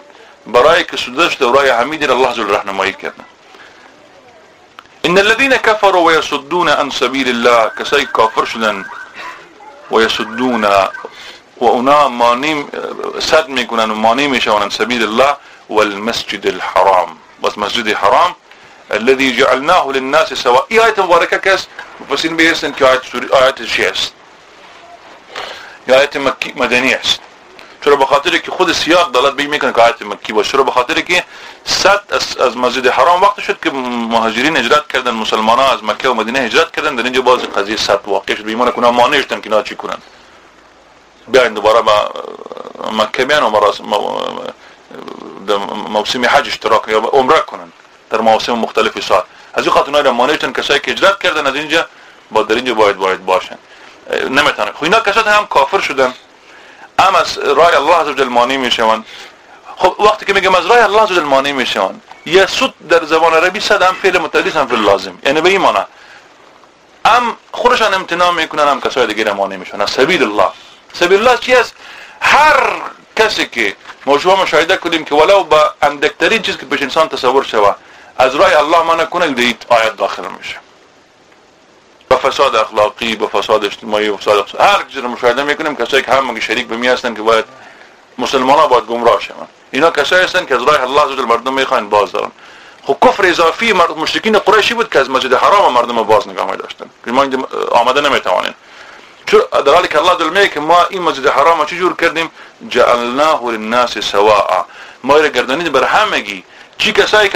برای که سودشت و حمید الله عزوجل رهنمایی کرده. ان الذين كفروا ويصدون عن سبيل الله کسای کافر شدن ويصدون و اونا مانی صد میکنن و مانی میشونن سبیل الله والمسجد الحرام. بس مسجد حرام. الذي جعلناه للناس سواء. مبارکه کس مفسرین بیستن که آیت, آیت شیست یا آیت مکی مدنی است چرا به خاطر که خود سیاق دلالت به میکنه که آیت مکی باشه چرا به خاطر که صد أز, مسجد حرام. وقت شد که مهاجرین هجرت کردن مسلمان ها أز مکه و مدینه هجرت کردن در اینجا باز قضیه صد واقع شد. ایمان کنه مانع شدن که چی کنن بیاین دوباره با مکه بیان و موسم حج اشتراک یا عمره کنن در مواسم مختلف سال از این خاطر اینا مانع شدن کسایی که هجرت کردن از اینجا با در اینجا باید باید باشن. نمیتونه خب اینا کسات هم کافر شدن. هم از رای الله عزوجل مانی میشون خب وقتی که میگم از رای الله عزوجل مانی میشون یسود در زبان عربی صد هم فعل متعدی هم فعل لازم. یعنی به این معنی. هم خودشان امتناع میکنن هم کسای دیگه مانی میشون از سبیل الله. سبیل الله چی است؟ هر کسی که ما مشاهده کنیم که ولو با اندکترین چیز که پیش انسان تصور شوه از رای الله ما نکنه دید آیت داخل میشه. با فساد اخلاقی با فساد اجتماعی و فساد. هر چیز رو مشاهده می‌کنیم کسایی که هم شریک به می هستن که باید مسلمان ها باید گمراه شون اینا کسایی هستن که از راه الله عزوجل مردم می‌خوان باز دارن. خب کفر اضافی مشرکین قریشی بود که از مسجد حرام مردم باز نگاه می داشتن که ما آمده نمی‌توانیم. حالی که الله دل که ما این مسجد حرام چه جور کردیم جعلناه للناس سواء. ما را گردانید بر همگی چی کسایی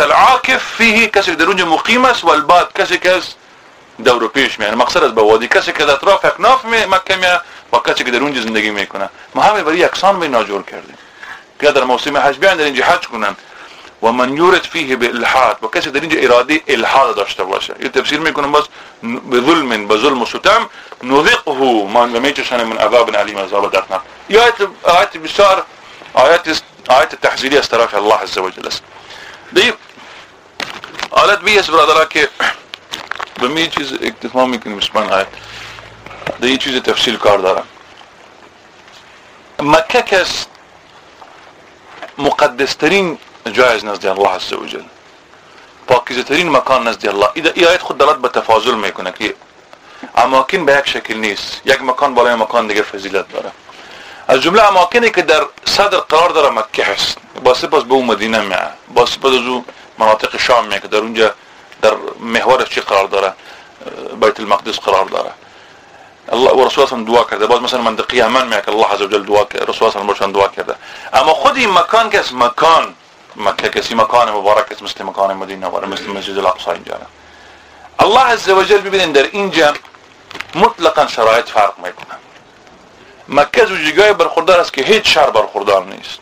فيه کسی در اونجا مقیم است و الباد کسی که دور پیش میانه مقصد از بوادی کسی که در اطراف اکناف مکه میه و کسی که در اونجا زندگی میکنه ما همه برای یکسان می ناجور کردیم که در موسم حج بیان در اینجا حج کنن و من یورد فیه به الحاد و کسی در اینجا اراده الحاد داشته باشه یه تفسیر میکنم بس به ظلم به ظلم و ستم نذقه ما میچشن من عذاب علیم عذاب دردناک آیت آیت بسیار آیت آیت تحذیری از طرف الله عز وجل است. دی آلت بیس برادرها که به می چیز اکتفا میکنیم اسمان آیت. در این چیز تفصیل کار دارم. مکه کس مقدسترین جایز نزد الله عز وجل پاکیزه ترین مکان نزد الله. این آیت خود دلالت به تفاضل میکنه که اماکن به یک شکل نیست. یک مکان بالای مکان دیگه فضیلت داره. از جمله اماکنی که در صدر قرار داره مکه هست. با سپاس به اون مدینه میه با سپاس از اون مناطق شام میه که در اونجا در محورش چی قرار داره؟ بیت المقدس قرار داره. الله و رسول الله دعا کرده. باز مثلا منطقی همان میه که الله عز وجل دعا کرده رسول الله دعا کرده. اما خود این مکان که اسم مکان مکه کسی مکان مبارک است مثل مکان مدینه و مثل مسجد الاقصی اینجا الله عز وجل ببینید در اینجا مطلقا شرایط فرق می‌کنه. مکه از جگای برخوردار است که هیچ شهر برخوردار نیست.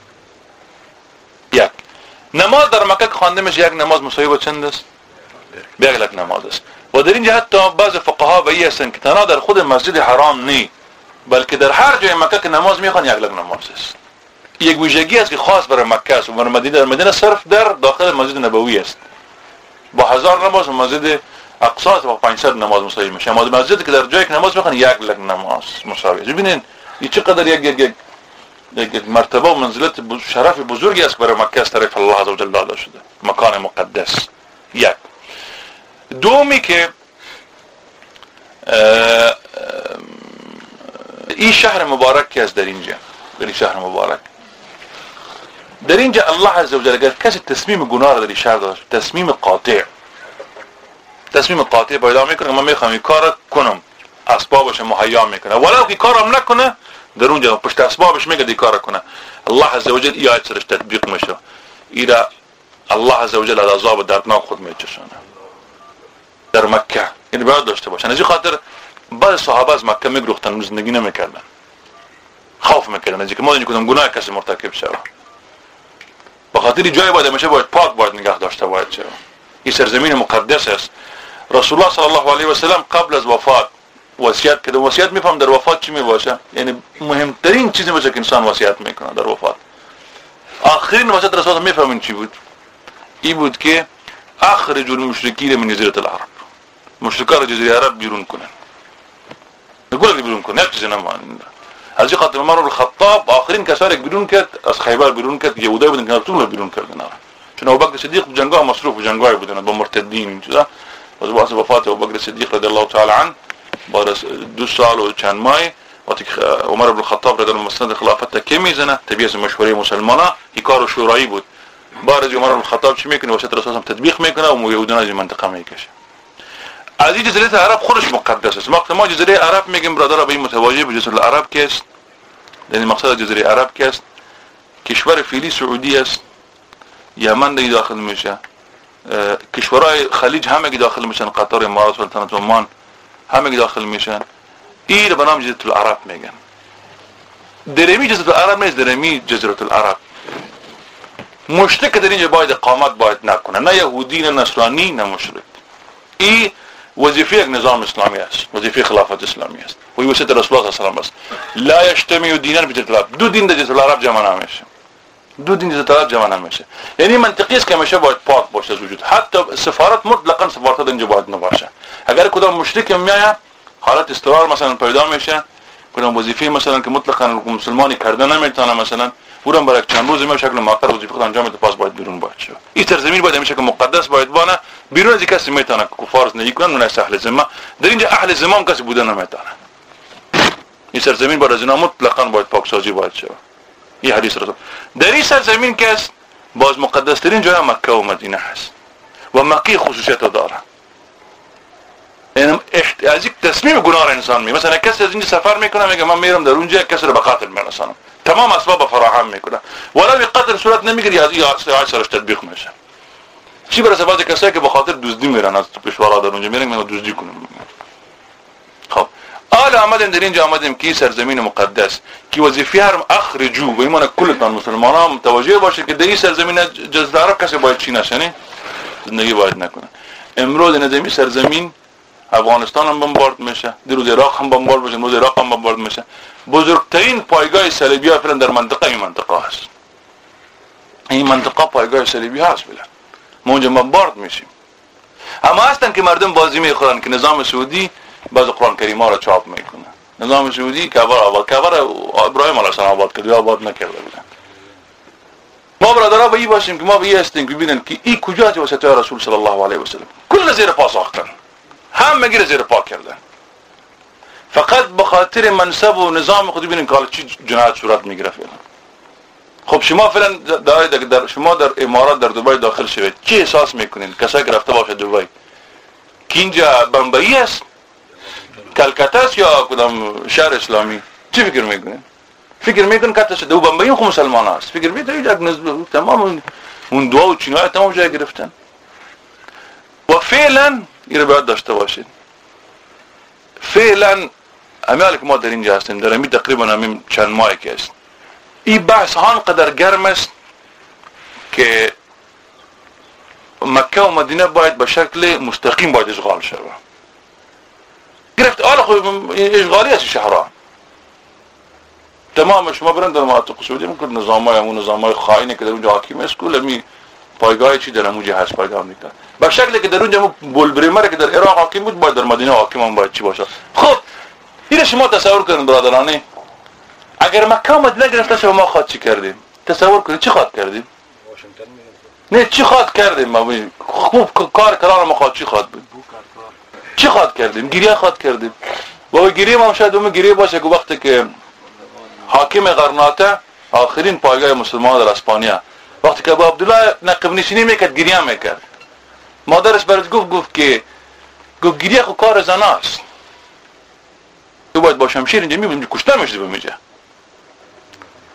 یک. نماز در مکه که خوانده میشه یک نماز مساوی چند است؟ یک نماز است. و در اینجا حتی بعض فقها به این هستن که تنها در خود مسجد حرام نی بلکه در هر جای مکه که نماز می‌خوان یک لک نماز است. یک ویژگی است که خاص برای مکه است. و برای مدینه در مدینه صرف در داخل مسجد نبوی است. با هزار نماز مسجد اقصا با 500 نماز مساوی میشه. اما مسجد که در جایی که نماز می‌خوان یک لک نماز مساوی. ببینید این چقدر یک یک یک یک مرتبه و منزلت شرف بزرگی است برای مکه از طرف الله عز وجل داده شده. مکان مقدس. یک. دومی که این شهر مبارک که از در اینجا. این شهر مبارک. در اینجا الله عز وجل اگر کسی تصمیم گناه را در این شهر داشت تصمیم قاطع. تصمیم قاطع پیدا می‌کنه من می‌خوام این کار کنم اسبابش مهیا می‌کنه ولو که کارم نکنه در اونجا پشت اسبابش میگه دی کار کنه. الله عز وجل ای آیت سرش تطبیق میشه. ایرا الله عز وجل از عذاب دردناک خود میچشونه در مکه. یعنی باید داشته باشن از این خاطر بعض صحابه از مکه میگروختن زندگی نمی‌کردن. خوف می‌کردن. از اینکه ما کدام گناه کسی مرتکب شود. به خاطر جای باید همیشه باید پاک باید نگاه داشته باید شود این سرزمین مقدس است. رسول الله صلی الله علیه و سلم قبل از وفات وصیت کرده وصیت میفهم در وفات چی می‌باشه؟ یعنی مهمترین چیزی باشه که انسان وصیت می‌کنه در وفات. آخرین وصیت رسول الله می‌فهمین چی بود؟ این بود که اخرج المشرکین من جزیره العرب. مشرکان جزیره عرب بیرون کنن. نقول بیرون کنن. چیزی نمان حقيقة عمر بن الخطاب وآخرين كذلك بدون كت أصحابه بدون كت يهودا بدون كتون بدون كتنا نعم. شنو أبو بكر الصديق؟ بجنگاه مصروف بجنگاه بدون بمرتدين كذا وزباس وفاة أبو بكر الصديق رضي الله تعالى عنه. بارس دو سال وكان ماي. وقتی عمر بن الخطاب رضي الله مسند خلافت کی میزنه تبیز مشوره مسلمانا هی کارو شورایی بود. بارز عمر بن الخطاب چی میکنه؟ وسط رسول تطبیق میکنه و یهودان از منطقه میکشه. از این جزیره عرب خودش مقدس است. وقتی ما جزیره عرب میگیم برادر به این متوجه به جزیره عرب که است. یعنی مقصد جزیره عرب که است. کشور فعلی سعودی است. یمن دیگه داخل میشه. کشورهای خلیج همه داخل میشن. قطر امارات سلطنت عمان همه داخل میشن. این به نام جزیره العرب میگن. درمی جزیره العرب نیست درمی جزیره العرب. مشرک در اینجا باید اقامت باید نکنه. نه یهودی نه نصرانی نه مشرک. این وظیفه یک نظام اسلامی است. وظیفه خلافت اسلامی است. و وصیت رسول الله صلی الله علیه و است. لا یجتمع دینان بجزیره العرب دو دین در العرب جمع نمیشه. دو دین جزیره العرب جمع نمیشه. یعنی منطقی است که همیشه باید پاک باشه از وجود. حتی سفارت مطلقا سفارت اینجا باید نباشه. اگر کدام مشرک میاد حالت استقرار مثلا پیدا میشه. کدام وظیفه مثلا که مطلقا مسلمانی کردن نمیتونه مثلا اونم برای چند روز ما شکل موقت وظیفه خود انجام پاس باید بیرون باید شد این سرزمین باید همیشه که مقدس باید. بانه بیرون از کسی می‌تونه کفار زندگی کنن اون اهل ذمه در اینجا اهل ذمه کسی بودن نمی‌تونه. این سرزمین باید از اینا مطلقا باید پاکسازی باید شد این حدیث رسول در این سرزمین که است باز مقدس ترین جای مکه و مدینه هست. و مکه خصوصیت داره. یعنی از یک تصمیم گناه انسان می مثلا کسی از اینجا سفر می‌کنه میگه من میرم در اونجا کسی رو به قتل میرسانم. تمام اسباب فراهم می‌کنه. ولی قتل صورت نمی‌گیره از این سرش تطبیق میشه. چی برسه بعضی کسایی که به خاطر دزدی میرن از پیشوارا در اونجا میرن منو دزدی کنم خب. آل آمدیم در اینجا آمدیم که سرزمین مقدس که وظیفه هر اخرجو و ایمان کلتان مسلمان ها متوجه باشه که در این سرزمین عرب کسی باید چی نشنه زندگی باید نکنه. امروز این سرزمین افغانستان هم بمبارد میشه دیروز عراق هم بمبارد میشه امروز عراق هم بمبارد میشه. بزرگترین پایگاه صلیبی ها فعلا در منطقه این منطقه هست. این منطقه پایگاه صلیبی هست فعلا ما اونجا بمبارد میشیم. اما هستن که مردم بازی می‌خورن که نظام سعودی بعض قرآن کریم ها را چاپ می‌کنه. نظام سعودی کبر آباد کبر ابراهیم علیه السلام آباد کرد آباد نکرده بودن. ما برادرها به این باشیم که ما به هستیم که ببینن که این کجاست وسط رسول صلی الله علیه و سلم کل زیر پا ساختن. هم مگیر زیر پا کردن. فقط به خاطر منصب و نظام خود ببینید که چی جنایت صورت می‌گیره فعلا. خب شما فعلا در, در شما در امارات در دبی داخل شوید. چی احساس می‌کنین؟ کسایی که رفته باشه دبی. که اینجا بمبئی است؟ کلکته است یا کدام شهر اسلامی؟ چی فکر می‌کنین؟ فکر می‌کنین که دو بمبئی خو مسلمان است. فکر می‌کنین تمام اون دعا و چینای تمام جای گرفتن. و فعلا این رو باید داشته باشید فعلا امیال که ما در اینجا هستیم در امی تقریبا همین چند ماه که است این بحث قدر گرم است که مکه و مدینه باید به شکل مستقیم باید اشغال شود گرفت آل خوب اشغالی است شهرها تمام شما برن در مناطق سعودی می‌کنید نظام های همون نظام های خائنه که در اونجا حاکم است کل پایگاه چی در اونجا هست پایگاه می‌کنه به شکلی که در اونجا بولبریمر که در عراق حاکم بود باید در مدینه حاکم هم باید چی باشه؟ خب این شما تصور کنید برادرانی. اگر مکه و مدینه گرفته شما ما خواد چی کردیم؟ تصور کنید چی خواد کردیم؟ نه چی خواد کردیم؟ ما خوب کار کردن ما خواد چی خواد بود؟ چی خواد کردیم؟ گریه خواد کردیم. و گریه ما شاید اون گریه باشه که وقتی که حاکم غرناطه آخرین پایگاه مسلمان در اسپانیا. وقتی که ابو عبدالله نقب نشینی می‌کرد گریه می‌کرد. مادرش برات گفت گفت که گفت گریه خو کار زناست. تو باید با شمشیر اینجا می‌بینیم کشته میشه به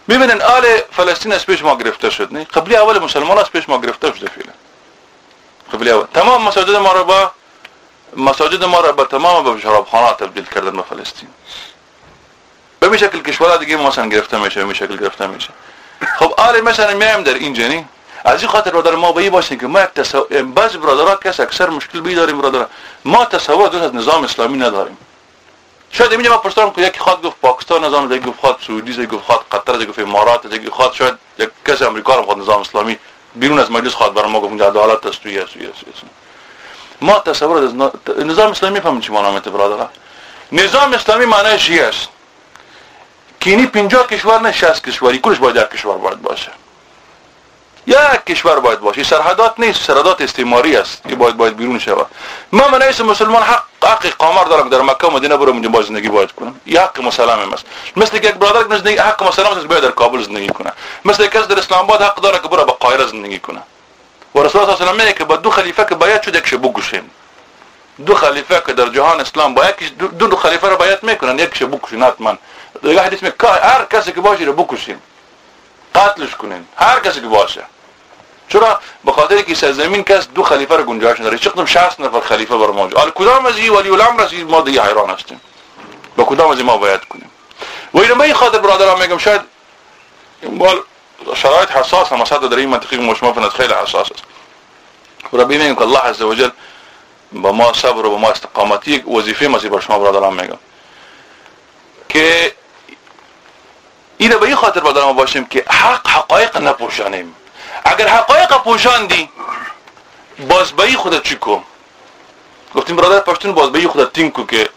می‌بینن آل فلسطین از پیش ما گرفته شد نه؟ قبلی اول مسلمان از پیش ما گرفته شده فعلا. قبلی اول. تمام مساجد ما را با مساجد ما را با تمام به شرابخانه تبدیل کردن به فلسطین. به می شکل کشورها دیگه مثلا گرفته میشه به شکل گرفته میشه. خب آل مثلا میایم در اینجا نه؟ از این خاطر برادر ما به باشیم که ما یک تصور بعض برادرها کس اکثر مشکل بی داریم برادر ما تصور دوست از نظام اسلامی نداریم. شاید اینجا ما پرسیدم که یکی خواهد گفت پاکستان نظام دیگه گفت خواهد سعودی دیگه گفت خواهد قطر دیگه گفت امارات دیگه خواهد شاید یک کسی امریکا رو خواهد نظام اسلامی بیرون از مجلس خواهد برای ما گفت عدالت است توی است ما تصور از نظام اسلامی فهمیم چی معنی برادر؟ نظام اسلامی معنیش است؟ که اینی 50 کشور نه 60 کشوری کلش باید یک کشور باید باشه. یک کشور باید باشه. سرحدات نیست سرحدات استعماری است که باید باید بیرون شود. من من مسلمان حق حق قامر دارم در مکه و مدینه برم اونجا زندگی باید کنم یک حق مسلم است مثل یک برادر که زندگی حق مسلم است باید در کابل زندگی کنه مثل کس در اسلام آباد حق داره که بره به قاهره زندگی کنه و رسول الله صلی الله علیه و که با دو خلیفه که باید شد یک شبو دو خلیفه که در جهان اسلام با یک دو, دو خلیفه را باید می‌کنن یک شبو گوشین حتما دیگه حدیث می هر کسی که باشه رو بکشیم قتلش کنین هر کسی که باشه چرا؟ به خاطر که سرزمین کس دو خلیفه رو گنجایش نداره. چقدر 60 نفر خلیفه بر موجود حالا کدام از این ولی الامر است؟ ما دیگه حیران هستیم. به کدام از ما باید کنیم؟ و اینو این خاطر برادران میگم شاید بال شرایط حساس هم أصلا در این منطقه مشما فنت خیلی حساس است. و ربی میگم که الله عز وجل با ما صبر و با ما استقامتی وظیفه مسی بر شما برادران میگم. که اینو به این خاطر برادران باشیم که حق حقایق نپوشانیم. اگر حقایق پوشاندی باز به خودت چی کن؟ گفتیم برادر پشتون باز به خودت تیم کو که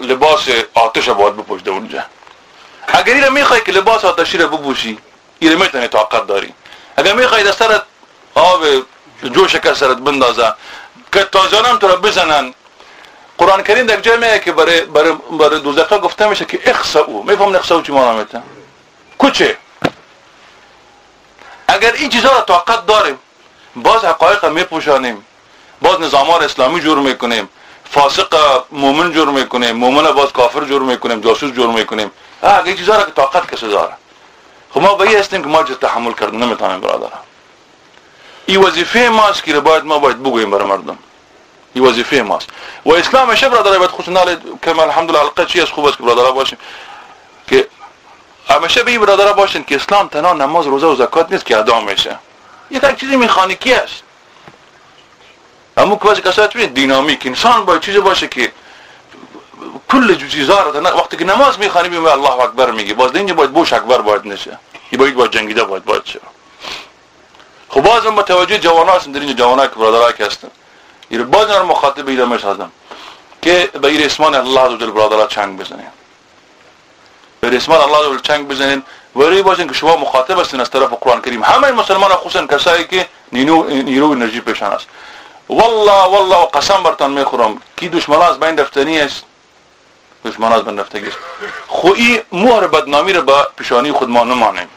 لباس آتش باید بپوشده اونجا. اگر اینو می‌خوای که لباس آتشی رو بپوشی اینو می‌تونی طاقت داری. اگر می‌خوای دسترت آب جوش که سرت بندازه که تازانم تو رو بزنن. قرآن کریم در جای که برای برای برای دوزخا گفته میشه که اخسعو میفهم اخسعو چی معنی میته کوچه. اگر این چیزها را طاقت داریم باز حقایق میپوشانیم باز نظامان اسلامی جور می‌کنیم فاسق مومن جور می‌کنیم مومن باز کافر جور می‌کنیم جاسوس جور می‌کنیم. اگر این چیزها را که طاقت کسی داره. خب ما به هستیم که ما جز تحمل کردن نمی‌تونیم برادر. این وظیفه ماست که باید ما باید بگوییم برای مردم. این وظیفه ماست. و اسلام میشه برادر باید خصوصا که الحمدلله حلقه چی از خوب است که برادر باشیم. که همیشه به این برادر باشین که اسلام تنها نماز روزه و زکات نیست که ادا میشه. یک چیزی میخانیکی است اما بعضی کسایی توی دینامیک انسان باید چیزی باشه که کل چیزا رو وقتی که نماز می‌خوانی بیم الله اکبر میگی باز اینجا باید بوش اکبر باید نشه. این باید باید جنگیده باید باید شه. خب باز متوجه جوان هستن. در اینجا جوان که برادر که هستن. این باز مخاطب ایده می‌شدم که به این اسمان الله عزوجل برادر چنگ بزنیم به اسمان الله عزوجل چنگ بزنین. و روی باشین که شما مخاطب هستین از طرف قرآن کریم. همه مسلمان خصوصا کسایی که نیرو انرژی پیشان است. والله والله قسم برتان می‌خورم. کی دشمن از بین رفتنی است؟ دشمن از بین است. خو این مهر بدنامی رو با پیشانی خود ما نمانیم.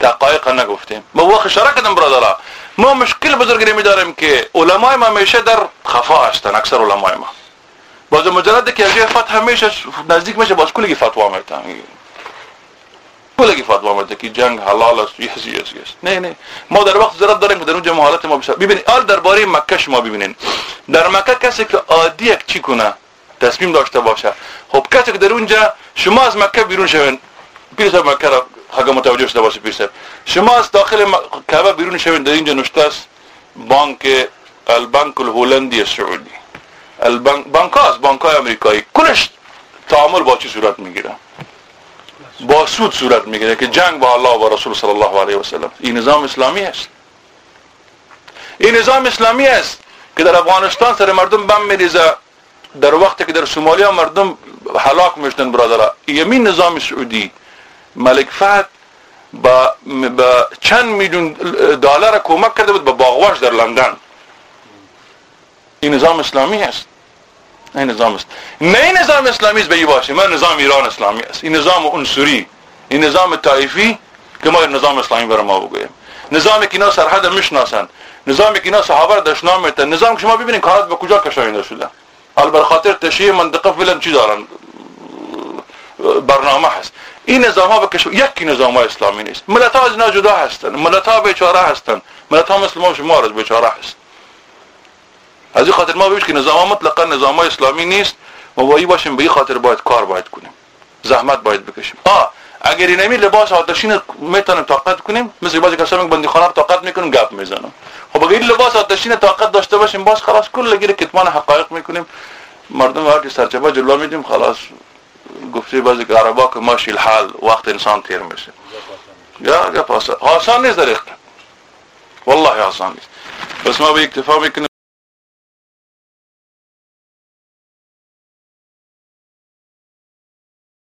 دقایق نگفتیم. ما وقت کردم برادرها ما مشکل بزرگی میداریم که علمای ما میشه در خفا هستن اکثر علمای ما. باز مجرد که اگه فتح میشه نزدیک میشه باز کلگی فتوا میتن کلگی فتوا میتن که جنگ حلال است یس یس یس. نه نه. ما در وقت ضرورت داریم که در اونجا حالت ما بشه ببینید آل درباره مکه شما ببینین. در مکه کسی که عادی یک چی کنه تصمیم داشته باشه. خب کسی که در اونجا شما از مکه بیرون شوین. پیر مکه را حاجه متوجه شده باشه پیر شما از داخل کعبه بیرون شوین در اینجا نوشته است. بانک البنک الهولندی سعودی. بانک هاست بانک های امریکایی کلش تعامل با چی صورت می‌گیره با سود صورت می‌گیره که جنگ با الله و رسول صلی الله علیه و سلم این نظام اسلامی است این نظام اسلامی است که در افغانستان سر مردم بم میریزه در وقتی که در سومالیا مردم هلاک میشتن برادر یمین نظام سعودی ملک فهد با, با چند میلیون دلار کمک کرده بود به باغواش در لندن این نظام اسلامی است این نظام است. نه این نظام اسلامی است به باشه. من نظام ایران اسلامی است. این نظام انصوری این نظام طایفی که ما نظام اسلامی برای ما بگویم نظامی که اینا سرحد می‌شناسن نظامی که اینا صحابه را دشنام میتن نظام شما ببینید کارات به کجا کشانده شده. حال بر خاطر تشییع منطقه فعلا چی دارن؟ برنامه هست. این نظام ها به یکی نظام ها اسلامی نیست. ملت ها از اینا جدا هستن. ملت ها بیچاره هستن. ملت ها مثل ما شما بیچاره هست از این خاطر ما ببینید که نظام مطلقا نظام اسلامی نیست. ما بایی باشیم به این خاطر باید کار باید کنیم. زحمت باید بکشیم. آه اگر این لباس آتشین می‌تونیم طاقت کنیم مثل بعضی کسا میگن بندی خانه طاقت می‌کنیم گپ می‌زنم خب اگر لباس آتشین طاقت داشته باشیم باز خلاص کل لگیر کتمان حقایق می‌کنیم. مردم هر سرچپا جلو میدیم خلاص گفته بعضی عربا که ماشی الحال وقت انسان تیر میشه. یا گپ آسان نیست در والله آسان نیست. بس ما به اکتفا می‌کنیم.